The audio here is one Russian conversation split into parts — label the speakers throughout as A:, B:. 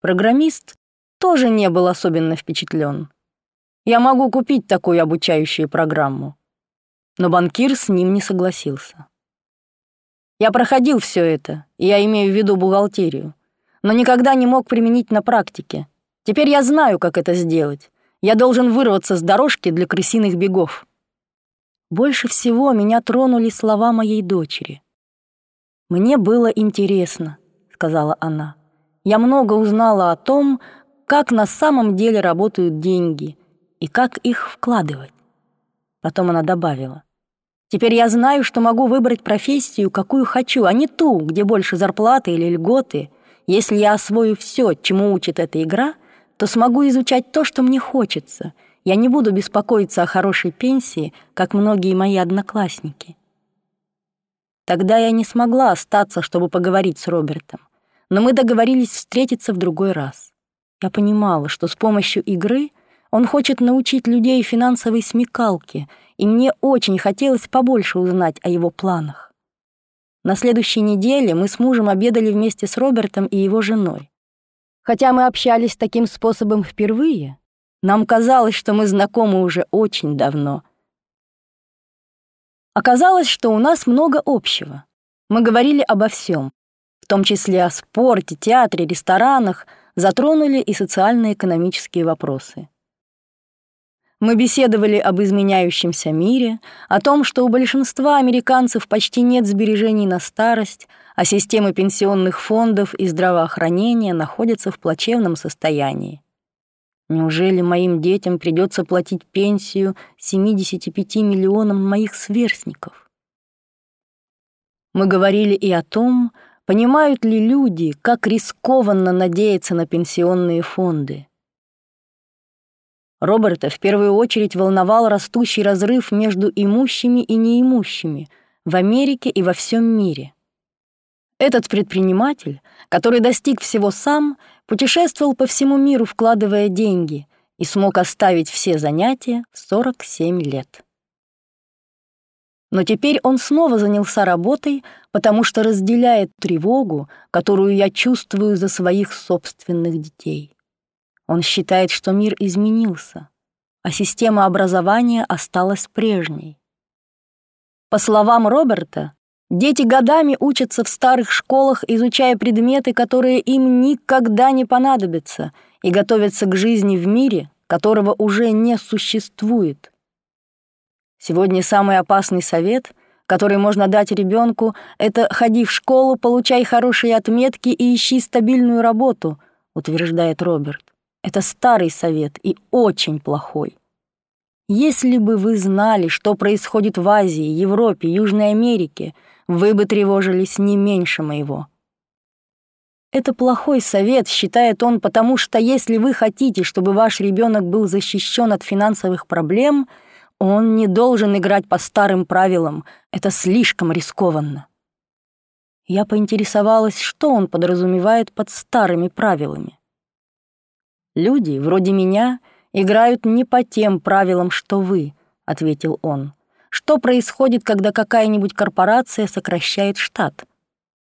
A: Программист тоже не был особенно впечатлен. Я могу купить такую обучающую программу. Но банкир с ним не согласился. Я проходил все это, я имею в виду бухгалтерию, но никогда не мог применить на практике. Теперь я знаю, как это сделать. Я должен вырваться с дорожки для крысиных бегов. Больше всего меня тронули слова моей дочери. «Мне было интересно», — сказала она. «Я много узнала о том, как на самом деле работают деньги и как их вкладывать». Потом она добавила. «Теперь я знаю, что могу выбрать профессию, какую хочу, а не ту, где больше зарплаты или льготы. Если я освою все, чему учит эта игра, то смогу изучать то, что мне хочется — я не буду беспокоиться о хорошей пенсии, как многие мои одноклассники. Тогда я не смогла остаться, чтобы поговорить с Робертом, но мы договорились встретиться в другой раз. Я понимала, что с помощью игры он хочет научить людей финансовой смекалке, и мне очень хотелось побольше узнать о его планах. На следующей неделе мы с мужем обедали вместе с Робертом и его женой. Хотя мы общались таким способом впервые, нам казалось, что мы знакомы уже очень давно. Оказалось, что у нас много общего. Мы говорили обо всем, в том числе о спорте, театре, ресторанах, затронули и социально-экономические вопросы. Мы беседовали об изменяющемся мире, о том, что у большинства американцев почти нет сбережений на старость, а системы пенсионных фондов и здравоохранения находятся в плачевном состоянии. Неужели моим детям придется платить пенсию 75 миллионам моих сверстников? Мы говорили и о том, понимают ли люди, как рискованно надеяться на пенсионные фонды. Роберта в первую очередь волновал растущий разрыв между имущими и неимущими в Америке и во всем мире. Этот предприниматель, который достиг всего сам, путешествовал по всему миру, вкладывая деньги, и смог оставить все занятия в 47 лет. Но теперь он снова занялся работой, потому что разделяет тревогу, которую я чувствую за своих собственных детей. Он считает, что мир изменился, а система образования осталась прежней. По словам Роберта, Дети годами учатся в старых школах, изучая предметы, которые им никогда не понадобятся, и готовятся к жизни в мире, которого уже не существует. Сегодня самый опасный совет, который можно дать ребенку, это «ходи в школу, получай хорошие отметки и ищи стабильную работу», утверждает Роберт. Это старый совет и очень плохой. Если бы вы знали, что происходит в Азии, Европе, Южной Америке — вы бы тревожились не меньше моего. Это плохой совет, считает он, потому что если вы хотите, чтобы ваш ребенок был защищен от финансовых проблем, он не должен играть по старым правилам. Это слишком рискованно. Я поинтересовалась, что он подразумевает под старыми правилами. «Люди, вроде меня, играют не по тем правилам, что вы», — ответил он. Что происходит, когда какая-нибудь корпорация сокращает штат?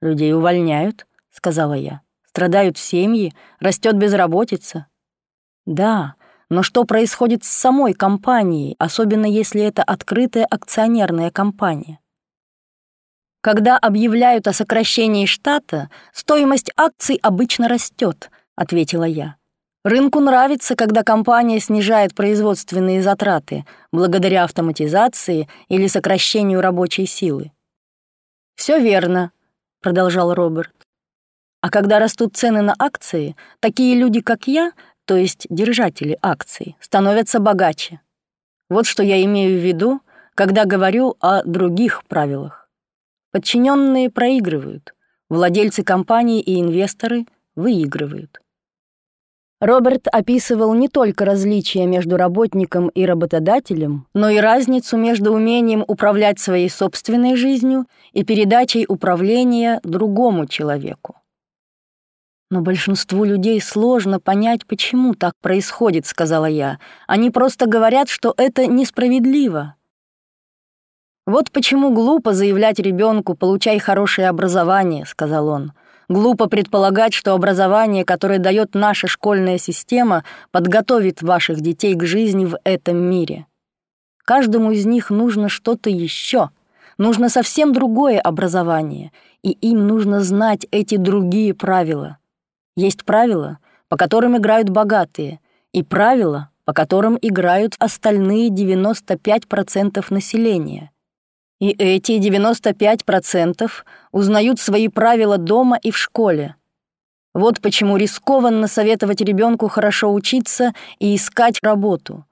A: Людей увольняют, сказала я. Страдают семьи, растет безработица. Да, но что происходит с самой компанией, особенно если это открытая акционерная компания? Когда объявляют о сокращении штата, стоимость акций обычно растет, ответила я. Рынку нравится, когда компания снижает производственные затраты благодаря автоматизации или сокращению рабочей силы. «Все верно», — продолжал Роберт. «А когда растут цены на акции, такие люди, как я, то есть держатели акций, становятся богаче. Вот что я имею в виду, когда говорю о других правилах. Подчиненные проигрывают, владельцы компании и инвесторы выигрывают. Роберт описывал не только различия между работником и работодателем, но и разницу между умением управлять своей собственной жизнью и передачей управления другому человеку. «Но большинству людей сложно понять, почему так происходит», — сказала я. «Они просто говорят, что это несправедливо». «Вот почему глупо заявлять ребенку «получай хорошее образование», — сказал он. Глупо предполагать, что образование, которое дает наша школьная система, подготовит ваших детей к жизни в этом мире. Каждому из них нужно что-то еще, нужно совсем другое образование, и им нужно знать эти другие правила. Есть правила, по которым играют богатые, и правила, по которым играют остальные 95% населения. И эти 95% узнают свои правила дома и в школе. Вот почему рискованно советовать ребенку хорошо учиться и искать работу.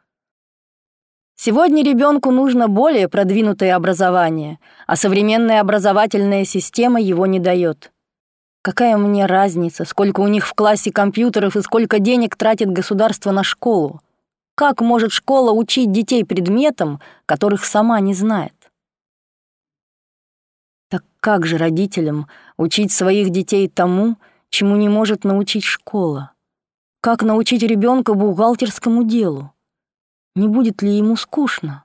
A: Сегодня ребенку нужно более продвинутое образование, а современная образовательная система его не дает. Какая мне разница, сколько у них в классе компьютеров и сколько денег тратит государство на школу? Как может школа учить детей предметам, которых сама не знает? Так как же родителям учить своих детей тому, чему не может научить школа? Как научить ребенка бухгалтерскому делу? Не будет ли ему скучно?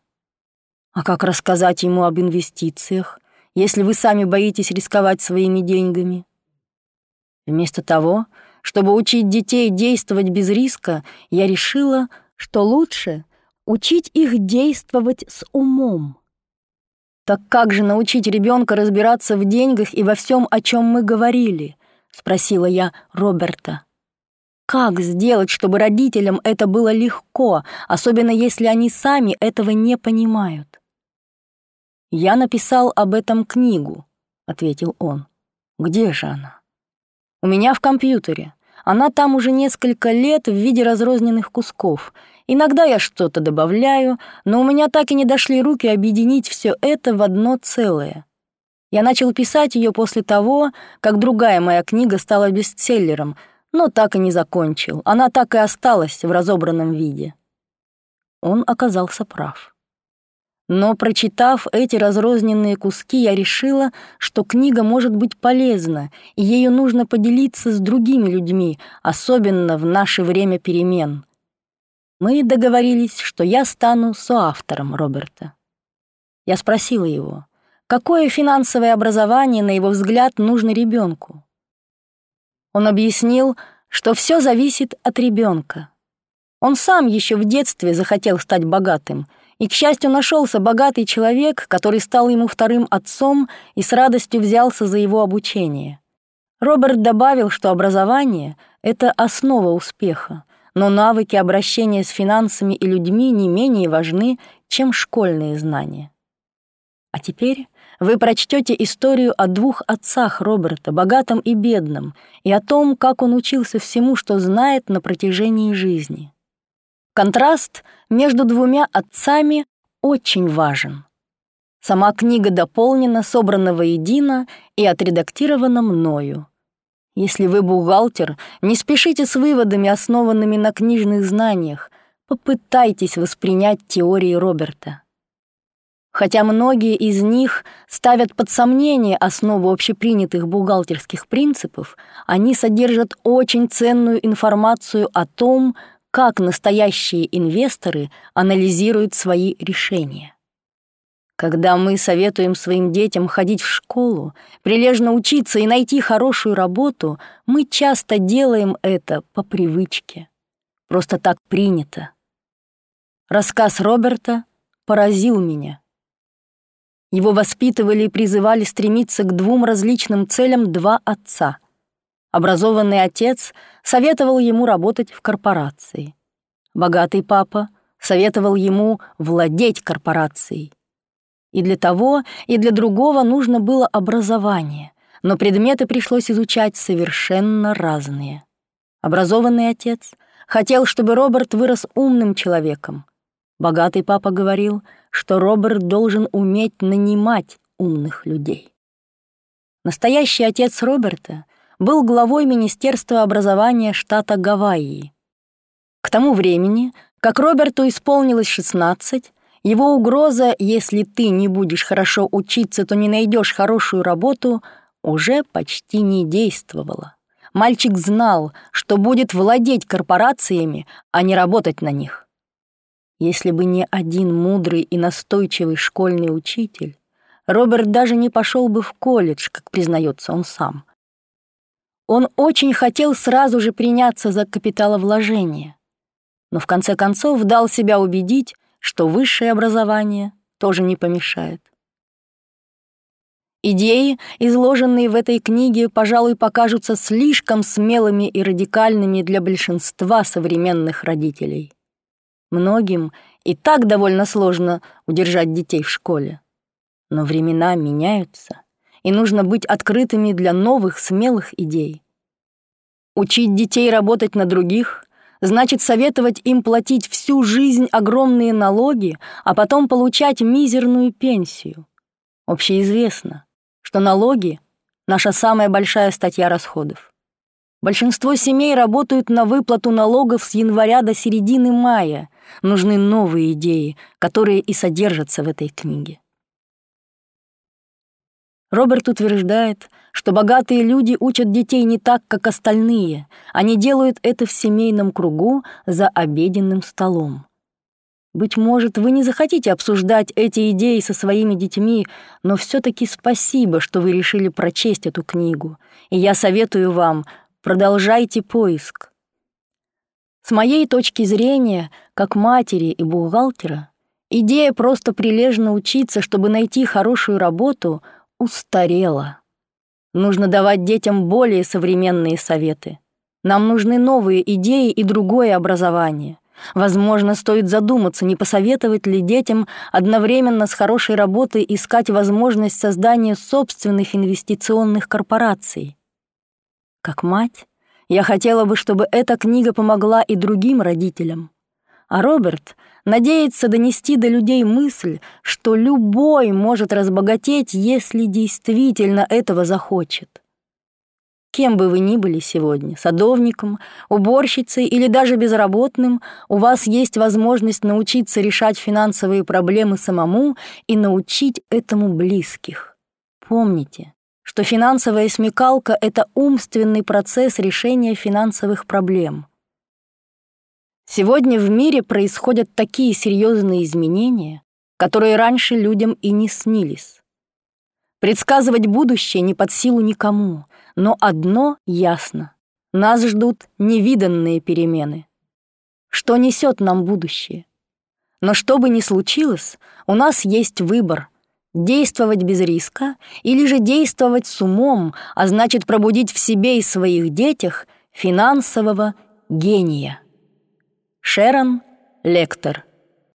A: А как рассказать ему об инвестициях, если вы сами боитесь рисковать своими деньгами? Вместо того, чтобы учить детей действовать без риска, я решила, что лучше учить их действовать с умом. Так как же научить ребенка разбираться в деньгах и во всем, о чем мы говорили? Спросила я Роберта. Как сделать, чтобы родителям это было легко, особенно если они сами этого не понимают? Я написал об этом книгу, ответил он. Где же она? У меня в компьютере. Она там уже несколько лет в виде разрозненных кусков. Иногда я что-то добавляю, но у меня так и не дошли руки объединить все это в одно целое. Я начал писать ее после того, как другая моя книга стала бестселлером, но так и не закончил. Она так и осталась в разобранном виде. Он оказался прав. Но, прочитав эти разрозненные куски, я решила, что книга может быть полезна, и ею нужно поделиться с другими людьми, особенно в наше время перемен. Мы договорились, что я стану соавтором Роберта. Я спросила его, какое финансовое образование, на его взгляд, нужно ребенку. Он объяснил, что все зависит от ребенка. Он сам еще в детстве захотел стать богатым — и, к счастью, нашелся богатый человек, который стал ему вторым отцом и с радостью взялся за его обучение. Роберт добавил, что образование — это основа успеха, но навыки обращения с финансами и людьми не менее важны, чем школьные знания. А теперь вы прочтете историю о двух отцах Роберта, богатом и бедном, и о том, как он учился всему, что знает на протяжении жизни. Контраст между двумя отцами очень важен. Сама книга дополнена, собрана воедино и отредактирована мною. Если вы бухгалтер, не спешите с выводами, основанными на книжных знаниях, попытайтесь воспринять теории Роберта. Хотя многие из них ставят под сомнение основу общепринятых бухгалтерских принципов, они содержат очень ценную информацию о том, как настоящие инвесторы анализируют свои решения. Когда мы советуем своим детям ходить в школу, прилежно учиться и найти хорошую работу, мы часто делаем это по привычке. Просто так принято. Рассказ Роберта поразил меня. Его воспитывали и призывали стремиться к двум различным целям два отца — Образованный отец советовал ему работать в корпорации. Богатый папа советовал ему владеть корпорацией. И для того, и для другого нужно было образование, но предметы пришлось изучать совершенно разные. Образованный отец хотел, чтобы Роберт вырос умным человеком. Богатый папа говорил, что Роберт должен уметь нанимать умных людей. Настоящий отец Роберта был главой Министерства образования штата Гавайи. К тому времени, как Роберту исполнилось 16, его угроза «если ты не будешь хорошо учиться, то не найдешь хорошую работу» уже почти не действовала. Мальчик знал, что будет владеть корпорациями, а не работать на них. Если бы не один мудрый и настойчивый школьный учитель, Роберт даже не пошел бы в колледж, как признается он сам. Он очень хотел сразу же приняться за капиталовложение, но в конце концов дал себя убедить, что высшее образование тоже не помешает. Идеи, изложенные в этой книге, пожалуй, покажутся слишком смелыми и радикальными для большинства современных родителей. Многим и так довольно сложно удержать детей в школе. Но времена меняются, и нужно быть открытыми для новых смелых идей. Учить детей работать на других значит советовать им платить всю жизнь огромные налоги, а потом получать мизерную пенсию. Общеизвестно, что налоги — наша самая большая статья расходов. Большинство семей работают на выплату налогов с января до середины мая. Нужны новые идеи, которые и содержатся в этой книге. Роберт утверждает, что богатые люди учат детей не так, как остальные. Они делают это в семейном кругу за обеденным столом. Быть может, вы не захотите обсуждать эти идеи со своими детьми, но все-таки спасибо, что вы решили прочесть эту книгу. И я советую вам, продолжайте поиск. С моей точки зрения, как матери и бухгалтера, идея просто прилежно учиться, чтобы найти хорошую работу, устарела. Нужно давать детям более современные советы. Нам нужны новые идеи и другое образование. Возможно, стоит задуматься, не посоветовать ли детям одновременно с хорошей работой искать возможность создания собственных инвестиционных корпораций. Как мать, я хотела бы, чтобы эта книга помогла и другим родителям. А Роберт надеется донести до людей мысль, что любой может разбогатеть, если действительно этого захочет. Кем бы вы ни были сегодня, садовником, уборщицей или даже безработным, у вас есть возможность научиться решать финансовые проблемы самому и научить этому близких. Помните, что финансовая смекалка — это умственный процесс решения финансовых проблем. Сегодня в мире происходят такие серьезные изменения, которые раньше людям и не снились. Предсказывать будущее не под силу никому — но одно ясно. Нас ждут невиданные перемены. Что несет нам будущее? Но что бы ни случилось, у нас есть выбор — действовать без риска или же действовать с умом, а значит пробудить в себе и своих детях финансового гения. Шерон Лектор